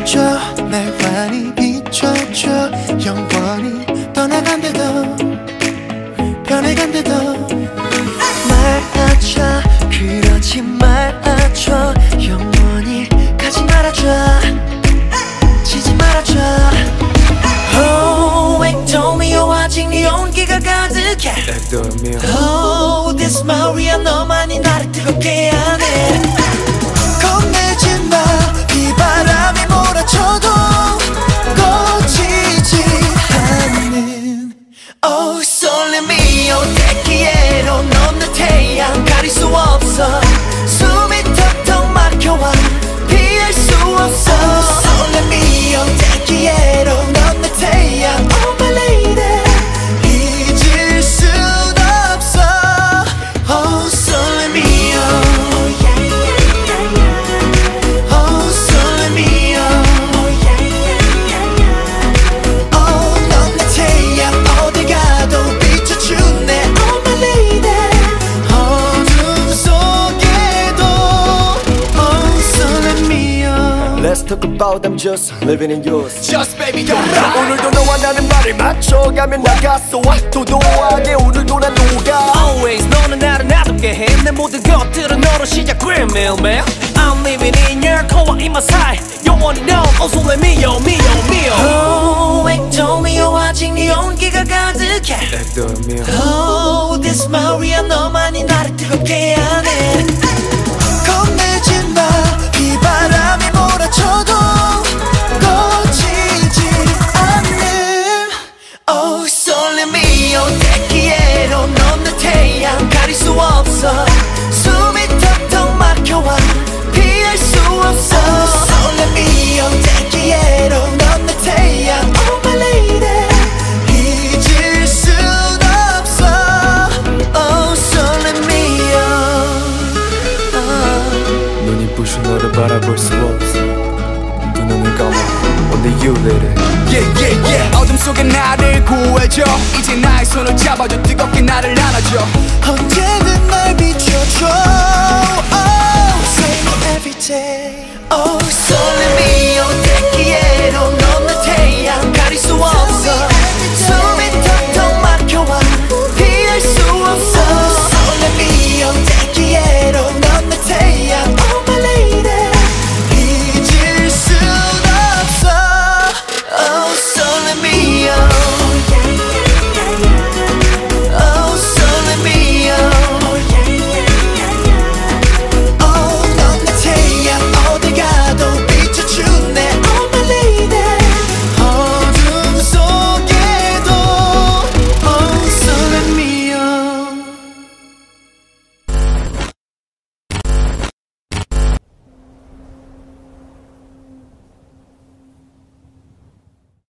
비춰줘 날 환히 비춰줘. 영원히 떠나간대도 변해간대도. 말아줘 그러지 말아줘. 영원히 가지 말아줘. 지지 말아줘. Oh 아직 네 온기가 가득해. Oh this Maria 너만이 나를 뜨겁게 하 talk about I'm just living in yours Just baby go 오늘도 너와 나는 말을 맞춰가면 나갔어 도도하게 오늘도 난 녹아 Always 너는 나를 놔둡게 해내 모든 것들은 너로 시작 매일매일 I'm living in your core in my side 영원히 넌 also let me yo me yo me yo Oh 액도미오 아직 네 온기가 가득해 Oh this Maria 너만이 나를 뜨겁게 부신 너를 바라볼 수 없어 두 눈을 감아 Only you lady? Yeah yeah yeah. 어둠 속에 나를 구해줘. 이제 나의 손을 잡아줘. 뜨겁게 나를 안아줘. 언제